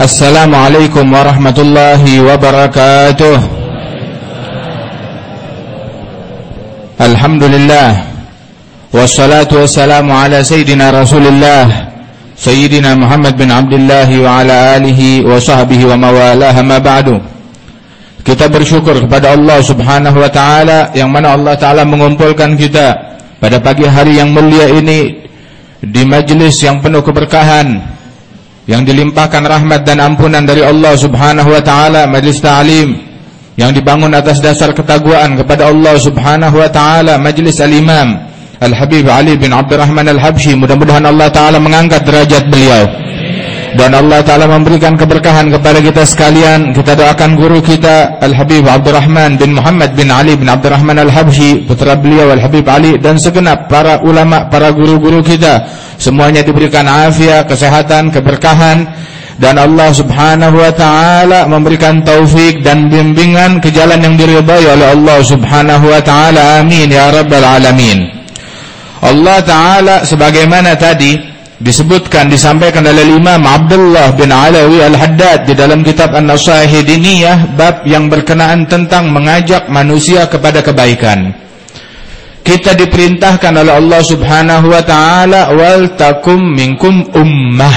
السلام عليكم ورحمة الله وبركاته الحمد لله والصلاة والسلام على سيدنا رسول الله سيدنا محمد بن عبد الله وعلى آله وصحبه وموالاه ما بعد Kita bersyukur kepada Allah subhanahu wa ta'ala Yang mana Allah ta'ala mengumpulkan kita Pada pagi hari yang mulia ini Di majlis yang penuh keberkahan Yang dilimpahkan rahmat dan ampunan dari Allah Subhanahu wa taala majlis ta'lim yang dibangun atas dasar ketakwaan kepada Allah Subhanahu wa taala majlis al-Imam Al-Habib Ali bin Abdurrahman Al-Habsyi. Mudah-mudahan Allah taala mengangkat derajat beliau dan Allah Ta'ala memberikan keberkahan kepada kita sekalian kita doakan guru kita Al-Habib Abdurrahman bin Muhammad bin Ali bin Abdurrahman Al-Habsyi putra beliau Al-Habib Ali dan segenap para ulama, para guru-guru kita semuanya diberikan afiat, kesehatan, keberkahan dan Allah Subhanahu wa taala memberikan taufik dan bimbingan ke jalan yang diridhai oleh Allah Subhanahu wa taala. Amin ya rabbal alamin. Allah taala sebagaimana tadi disebutkan disampaikan oleh Imam Abdullah bin Alawi Al-Haddad di dalam kitab An-Nasaih Diniyah bab yang berkenaan tentang mengajak manusia kepada kebaikan. Kita diperintahkan oleh Allah Subhanahu wa taala wal takum minkum ummah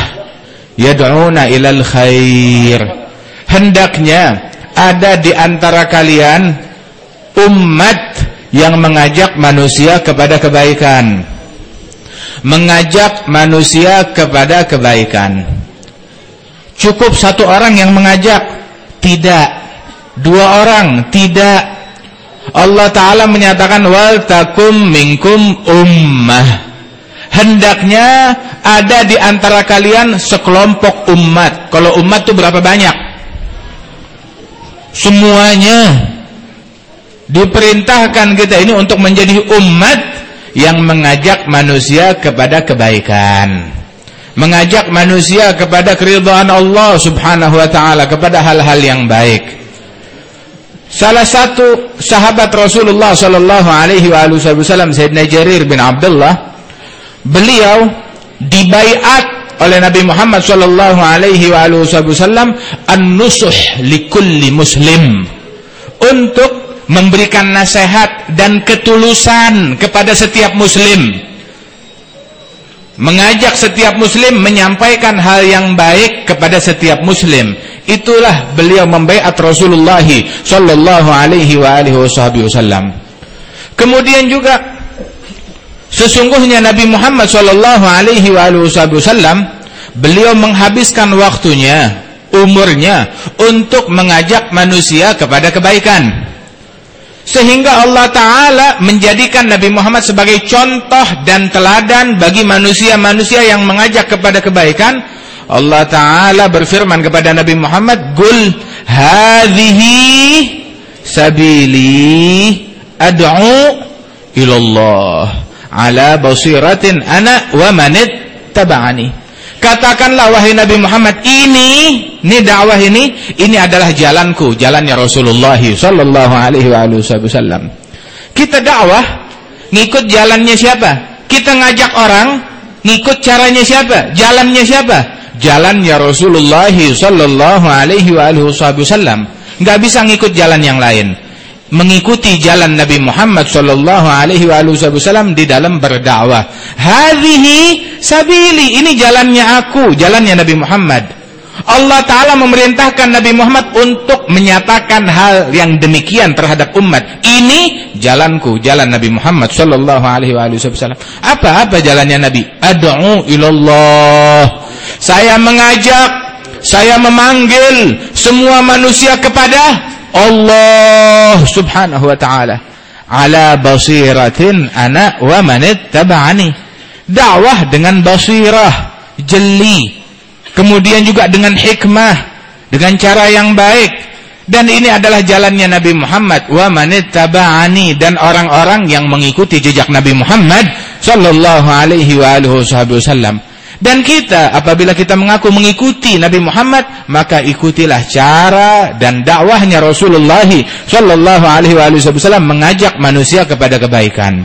yad'una ilal khair. Hendaknya ada di antara kalian umat yang mengajak manusia kepada kebaikan mengajak manusia kepada kebaikan. Cukup satu orang yang mengajak? Tidak. Dua orang? Tidak. Allah Ta'ala menyatakan wal takum minkum ummah. Hendaknya ada di antara kalian sekelompok umat. Kalau umat itu berapa banyak? Semuanya diperintahkan kita ini untuk menjadi umat yang mengajak manusia kepada kebaikan. Mengajak manusia kepada keridhaan Allah Subhanahu wa taala kepada hal-hal yang baik. Salah satu sahabat Rasulullah sallallahu alaihi wasallam Sayyidina Jarir bin Abdullah beliau dibaiat oleh Nabi Muhammad sallallahu alaihi wasallam an-nusuh likulli muslim. Untuk memberikan nasihat dan ketulusan kepada setiap muslim. Mengajak setiap muslim menyampaikan hal yang baik kepada setiap muslim. Itulah beliau membaiat Rasulullah sallallahu alaihi wa alihi wasallam. Kemudian juga sesungguhnya Nabi Muhammad sallallahu alaihi wa alihi wasallam beliau menghabiskan waktunya umurnya untuk mengajak manusia kepada kebaikan sehingga Allah Ta'ala menjadikan Nabi Muhammad sebagai contoh dan teladan bagi manusia-manusia yang mengajak kepada kebaikan. Allah Ta'ala berfirman kepada Nabi Muhammad, Gul hadhihi sabili ad'u ilallah ala basiratin ana wa manit taba'ani. Katakanlah wahai Nabi Muhammad, ini, ini dakwah ini, ini adalah jalanku, jalannya Rasulullah sallallahu alaihi wasallam. Kita dakwah ngikut jalannya siapa? Kita ngajak orang ngikut caranya siapa? Jalannya siapa? Jalannya Rasulullah sallallahu alaihi wasallam. Enggak bisa ngikut jalan yang lain mengikuti jalan Nabi Muhammad sallallahu alaihi wasallam di dalam berdakwah. Hadhihi sabili, ini jalannya aku, jalannya Nabi Muhammad. Allah taala memerintahkan Nabi Muhammad untuk menyatakan hal yang demikian terhadap umat. Ini jalanku, jalan Nabi Muhammad sallallahu alaihi wasallam. Apa apa jalannya Nabi? Ad'u ilallah. Saya mengajak, saya memanggil semua manusia kepada Allah subhanahu wa ta'ala ala basiratin ana wa manit taba'ani dakwah dengan basirah jeli kemudian juga dengan hikmah dengan cara yang baik. Dan ini adalah jalannya Nabi Muhammad. Wa manit taba'ani dan orang-orang yang mengikuti jejak Nabi Muhammad sallallahu alaihi wa alihi wasallam. Dan kita apabila kita mengaku mengikuti Nabi Muhammad, maka ikutilah cara dan dakwahnya Rasulullah sallallahu alaihi wasallam mengajak manusia kepada kebaikan.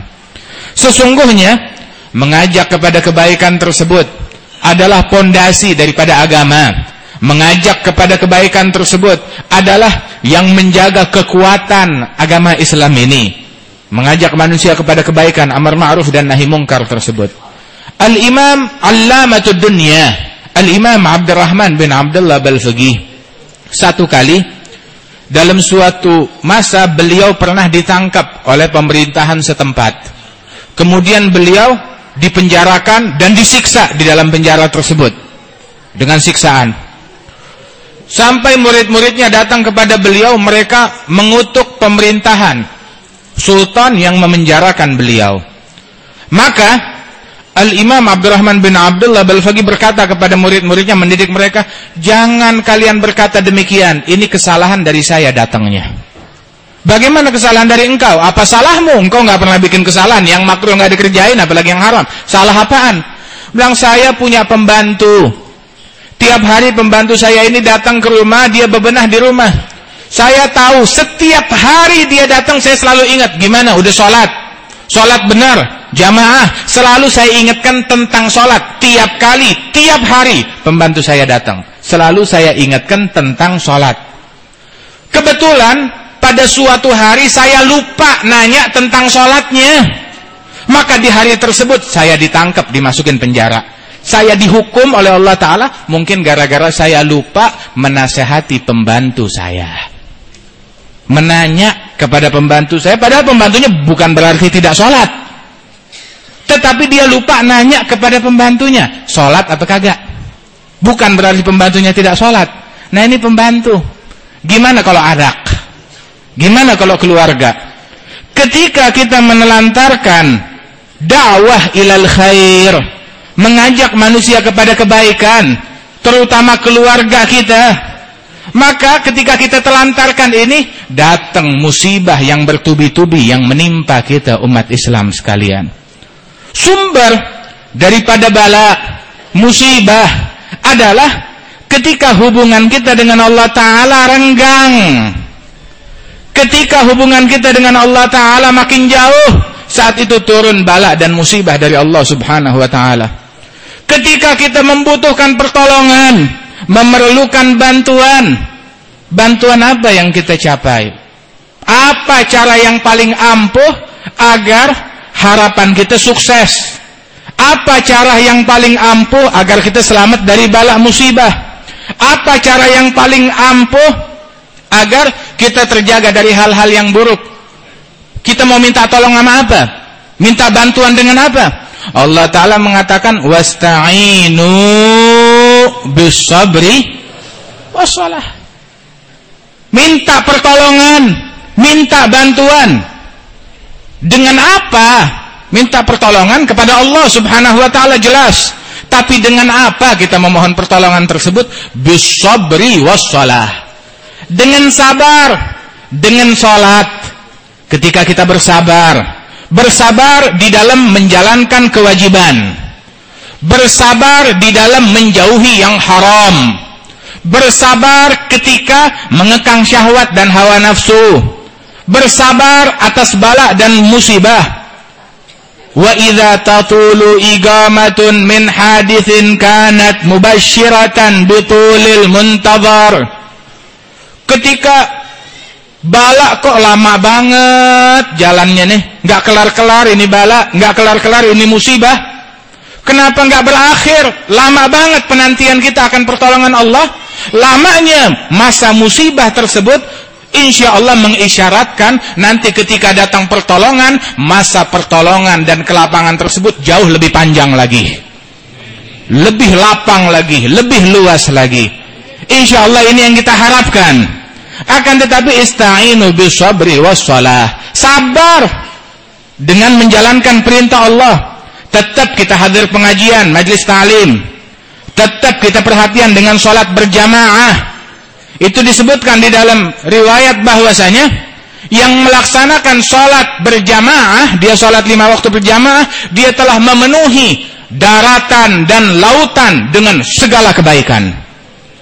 Sesungguhnya mengajak kepada kebaikan tersebut adalah pondasi daripada agama. mengajak kepada kebaikan tersebut adalah yang menjaga kekuatan agama Islam ini. Mengajak manusia kepada kebaikan, amar ma'ruf dan nahi mungkar tersebut. Al-Imam Allamatud Dunya, Al-Imam Abdurrahman bin Abdullah Balfaqih. Satu kali dalam suatu masa beliau pernah ditangkap oleh pemerintahan setempat. Kemudian beliau dipenjarakan dan disiksa di dalam penjara tersebut dengan siksaan. Sampai murid-muridnya datang kepada beliau, mereka mengutuk pemerintahan, sultan yang memenjarakan beliau. Maka Al-Imam Abdurrahman bin Abdullah Balfagi berkata kepada murid-muridnya mendidik mereka, jangan kalian berkata demikian, ini kesalahan dari saya datangnya. Bagaimana kesalahan dari engkau? Apa salahmu? Engkau nggak pernah bikin kesalahan, yang makruh nggak dikerjain, apalagi yang haram. Salah apaan? Bilang saya punya pembantu. Tiap hari pembantu saya ini datang ke rumah, dia bebenah di rumah. Saya tahu setiap hari dia datang, saya selalu ingat gimana, udah sholat, sholat benar, Jamaah, selalu saya ingatkan tentang sholat. Tiap kali, tiap hari pembantu saya datang. Selalu saya ingatkan tentang sholat. Kebetulan pada suatu hari saya lupa nanya tentang sholatnya. Maka di hari tersebut saya ditangkap, dimasukin penjara. Saya dihukum oleh Allah Ta'ala mungkin gara-gara saya lupa menasehati pembantu saya. Menanya kepada pembantu saya, padahal pembantunya bukan berarti tidak sholat. Tetapi dia lupa nanya kepada pembantunya, sholat atau kagak. Bukan berarti pembantunya tidak sholat. Nah ini pembantu. Gimana kalau adak? Gimana kalau keluarga? Ketika kita menelantarkan dakwah ilal khair, mengajak manusia kepada kebaikan, terutama keluarga kita, maka ketika kita telantarkan ini, datang musibah yang bertubi-tubi yang menimpa kita umat Islam sekalian sumber daripada bala musibah adalah ketika hubungan kita dengan Allah Ta'ala renggang ketika hubungan kita dengan Allah Ta'ala makin jauh saat itu turun bala dan musibah dari Allah Subhanahu Wa Ta'ala ketika kita membutuhkan pertolongan memerlukan bantuan bantuan apa yang kita capai apa cara yang paling ampuh agar harapan kita sukses. Apa cara yang paling ampuh agar kita selamat dari bala musibah? Apa cara yang paling ampuh agar kita terjaga dari hal-hal yang buruk? Kita mau minta tolong sama apa? Minta bantuan dengan apa? Allah Ta'ala mengatakan wasta'inu bisabri wassalah. Minta pertolongan, minta bantuan dengan apa? Minta pertolongan kepada Allah Subhanahu wa taala jelas. Tapi dengan apa kita memohon pertolongan tersebut? Bisabri wassalah. Dengan sabar, dengan salat. Ketika kita bersabar, bersabar di dalam menjalankan kewajiban. Bersabar di dalam menjauhi yang haram. Bersabar ketika mengekang syahwat dan hawa nafsu bersabar atas bala dan musibah wa idza tatulu igamatun min hadithin kanat mubashiratan bitulil muntazar ketika bala kok lama banget jalannya nih nggak kelar-kelar ini bala nggak kelar-kelar ini musibah kenapa nggak berakhir lama banget penantian kita akan pertolongan Allah lamanya masa musibah tersebut insya Allah mengisyaratkan nanti ketika datang pertolongan, masa pertolongan dan kelapangan tersebut jauh lebih panjang lagi. Lebih lapang lagi, lebih luas lagi. Insya Allah ini yang kita harapkan. Akan tetapi ista'inu bisabri wassalah. Sabar dengan menjalankan perintah Allah. Tetap kita hadir pengajian, majlis ta'lim. Tetap kita perhatian dengan sholat berjamaah itu disebutkan di dalam riwayat bahwasanya yang melaksanakan sholat berjamaah, dia sholat lima waktu berjamaah, dia telah memenuhi daratan dan lautan dengan segala kebaikan.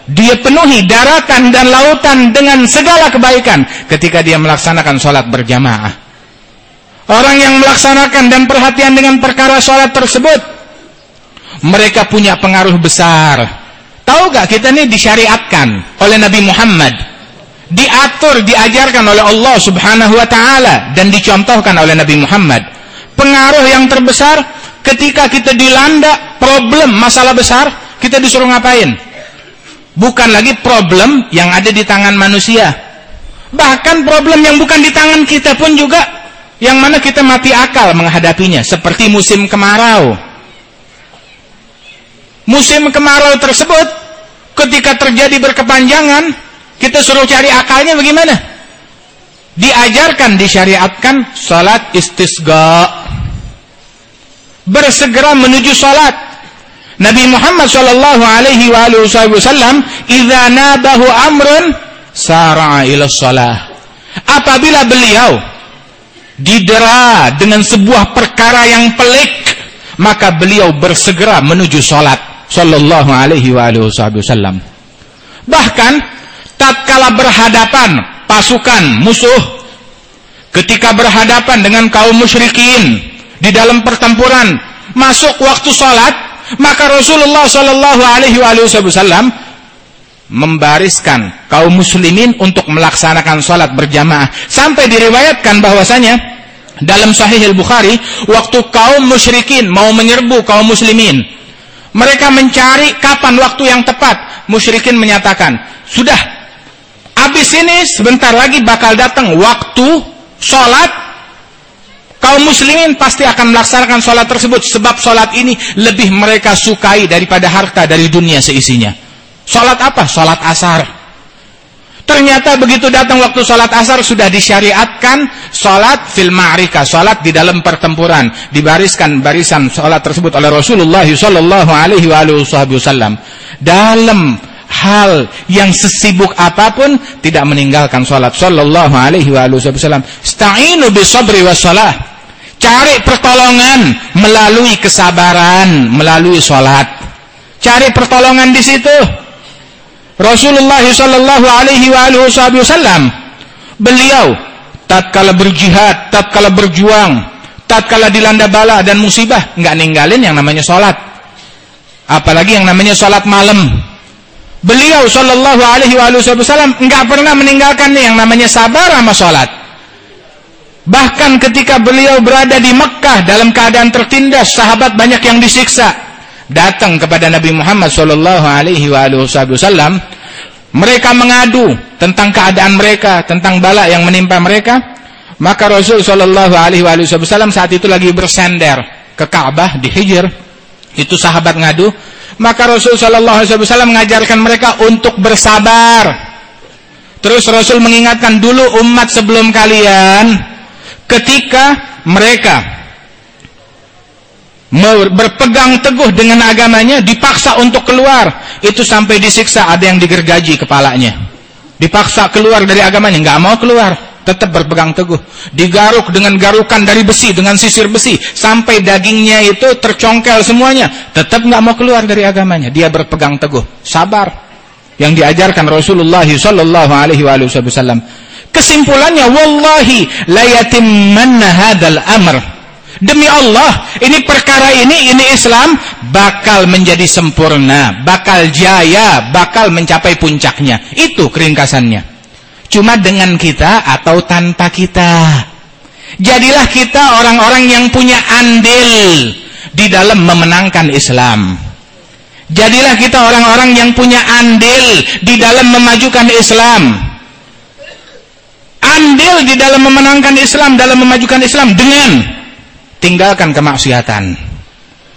Dia penuhi daratan dan lautan dengan segala kebaikan ketika dia melaksanakan sholat berjamaah. Orang yang melaksanakan dan perhatian dengan perkara sholat tersebut, mereka punya pengaruh besar Tahu gak kita ini disyariatkan oleh Nabi Muhammad. Diatur, diajarkan oleh Allah subhanahu wa ta'ala. Dan dicontohkan oleh Nabi Muhammad. Pengaruh yang terbesar ketika kita dilanda problem masalah besar. Kita disuruh ngapain? Bukan lagi problem yang ada di tangan manusia. Bahkan problem yang bukan di tangan kita pun juga. Yang mana kita mati akal menghadapinya. Seperti musim kemarau musim kemarau tersebut ketika terjadi berkepanjangan kita suruh cari akalnya bagaimana diajarkan disyariatkan salat istisqa bersegera menuju salat Nabi Muhammad sallallahu alaihi wasallam idza nabahu amrun sara'a ila shalah apabila beliau didera dengan sebuah perkara yang pelik maka beliau bersegera menuju salat sallallahu alaihi wa alihi wasallam. Bahkan tatkala berhadapan pasukan musuh ketika berhadapan dengan kaum musyrikin di dalam pertempuran masuk waktu salat maka Rasulullah sallallahu alaihi wasallam membariskan kaum muslimin untuk melaksanakan salat berjamaah sampai diriwayatkan bahwasanya dalam sahih al-Bukhari waktu kaum musyrikin mau menyerbu kaum muslimin mereka mencari kapan waktu yang tepat. Musyrikin menyatakan, sudah, habis ini sebentar lagi bakal datang waktu sholat. Kaum muslimin pasti akan melaksanakan sholat tersebut. Sebab sholat ini lebih mereka sukai daripada harta dari dunia seisinya. Sholat apa? Sholat asar. Ternyata begitu datang waktu sholat asar sudah disyariatkan sholat fil ma'rika, sholat di dalam pertempuran. Dibariskan barisan sholat tersebut oleh Rasulullah Sallallahu Alaihi Wasallam. Dalam hal yang sesibuk apa pun tidak meninggalkan sholat. Sallallahu Alaihi Wasallam. Sta'inu bisabri wassalah. Cari pertolongan melalui kesabaran, melalui sholat. Cari pertolongan di situ. Rasulullah sallallahu alaihi wasallam beliau tatkala berjihad, tatkala berjuang, tatkala dilanda bala dan musibah nggak ninggalin yang namanya salat. Apalagi yang namanya salat malam. Beliau sallallahu alaihi wasallam nggak pernah meninggalkan yang namanya sabar sama salat. Bahkan ketika beliau berada di Mekkah dalam keadaan tertindas, sahabat banyak yang disiksa datang kepada Nabi Muhammad wasallam mereka mengadu tentang keadaan mereka, tentang bala yang menimpa mereka, maka Rasul sallallahu alaihi wasallam saat itu lagi bersender ke Ka'bah di Hijr. Itu sahabat ngadu, maka Rasul sallallahu alaihi wasallam mengajarkan mereka untuk bersabar. Terus Rasul mengingatkan dulu umat sebelum kalian ketika mereka berpegang teguh dengan agamanya dipaksa untuk keluar. Itu sampai disiksa ada yang digergaji kepalanya. Dipaksa keluar dari agamanya nggak mau keluar. Tetap berpegang teguh. Digaruk dengan garukan dari besi dengan sisir besi. Sampai dagingnya itu tercongkel semuanya. Tetap nggak mau keluar dari agamanya. Dia berpegang teguh. Sabar. Yang diajarkan Rasulullah sallallahu alaihi wasallam kesimpulannya wallahi la yatimmanna hadzal amr Demi Allah, ini perkara ini, ini Islam bakal menjadi sempurna, bakal jaya, bakal mencapai puncaknya. Itu keringkasannya. Cuma dengan kita atau tanpa kita. Jadilah kita orang-orang yang punya andil di dalam memenangkan Islam. Jadilah kita orang-orang yang punya andil di dalam memajukan Islam. Andil di dalam memenangkan Islam, dalam memajukan Islam dengan tinggalkan kemaksiatan.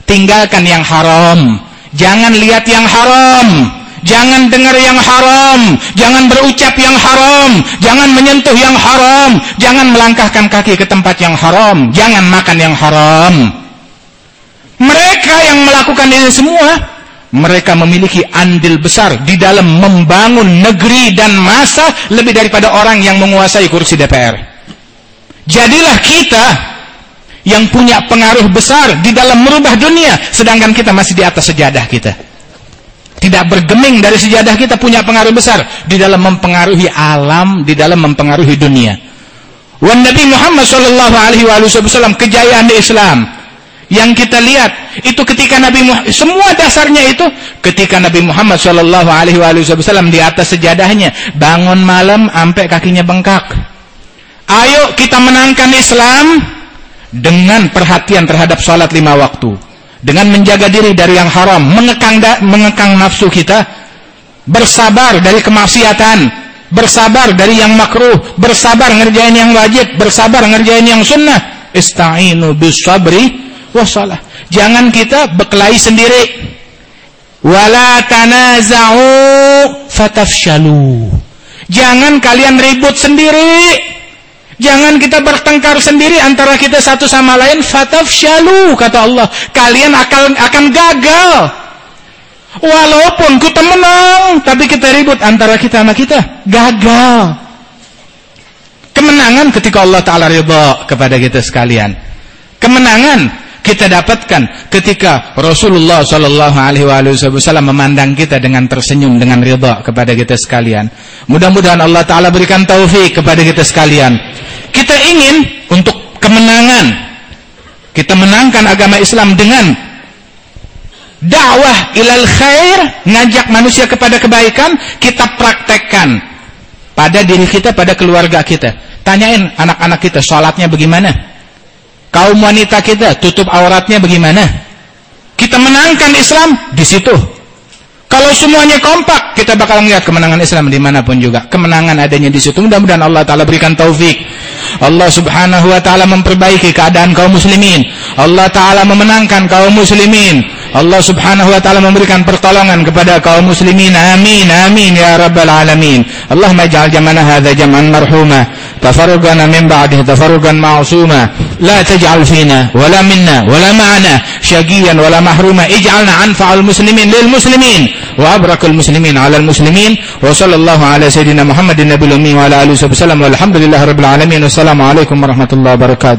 Tinggalkan yang haram. Jangan lihat yang haram. Jangan dengar yang haram. Jangan berucap yang haram. Jangan menyentuh yang haram. Jangan melangkahkan kaki ke tempat yang haram. Jangan makan yang haram. Mereka yang melakukan ini semua mereka memiliki andil besar di dalam membangun negeri dan masa lebih daripada orang yang menguasai kursi DPR jadilah kita yang punya pengaruh besar di dalam merubah dunia sedangkan kita masih di atas sejadah kita. Tidak bergeming dari sejadah kita punya pengaruh besar di dalam mempengaruhi alam di dalam mempengaruhi dunia. Wan Nabi Muhammad sallallahu alaihi wasallam kejayaan Islam yang kita lihat itu ketika Nabi Muhammad semua dasarnya itu ketika Nabi Muhammad Shallallahu Alaihi Wasallam di atas sejadahnya bangun malam sampai kakinya bengkak. Ayo kita menangkan Islam dengan perhatian terhadap sholat lima waktu, dengan menjaga diri dari yang haram, mengekang mengekang nafsu kita, bersabar dari kemaksiatan, bersabar dari yang makruh, bersabar ngerjain yang wajib, bersabar ngerjain yang sunnah. Ista'inu bis sabri wassalah. Jangan kita berkelahi sendiri. Wala tanaza'u fatafshalu. Jangan kalian ribut sendiri. Jangan kita bertengkar sendiri antara kita satu sama lain fatafshalu kata Allah. Kalian akan akan gagal. Walaupun kita menang, tapi kita ribut antara kita sama kita, gagal. Kemenangan ketika Allah Ta'ala ridha kepada kita sekalian. Kemenangan kita dapatkan ketika Rasulullah Shallallahu Alaihi Wasallam memandang kita dengan tersenyum dengan ridha kepada kita sekalian. Mudah-mudahan Allah Taala berikan taufik kepada kita sekalian. Kita ingin untuk kemenangan. Kita menangkan agama Islam dengan dakwah ilal khair, ngajak manusia kepada kebaikan, kita praktekkan pada diri kita, pada keluarga kita. Tanyain anak-anak kita, sholatnya bagaimana? Kaum wanita kita tutup auratnya bagaimana? Kita menangkan Islam di situ. Kalau semuanya kompak, kita bakal melihat kemenangan Islam di mana pun juga. Kemenangan adanya di situ. Mudah-mudahan Allah Ta'ala berikan taufik. Allah Subhanahu Wa Ta'ala memperbaiki keadaan kaum muslimin. Allah Ta'ala memenangkan kaum muslimin. Allah subhanahu wa ta'ala memberikan pertolongan kepada kaum muslimin amin amin ya rabbal alamin Allahumma ja'al jamana hadha jaman marhumah Tafarugana min ba'dih tafarugan ma'usumah. لا تجعل فينا ولا منا ولا معنا شقيا ولا محروما. اجعلنا أنفع المسلمين للمسلمين وأبرك المسلمين على المسلمين. وصلى الله على سيدنا محمد النبي الأمي وعلى آله وصحبه وسلم. والحمد لله رب العالمين. والسلام عليكم ورحمة الله وبركاته.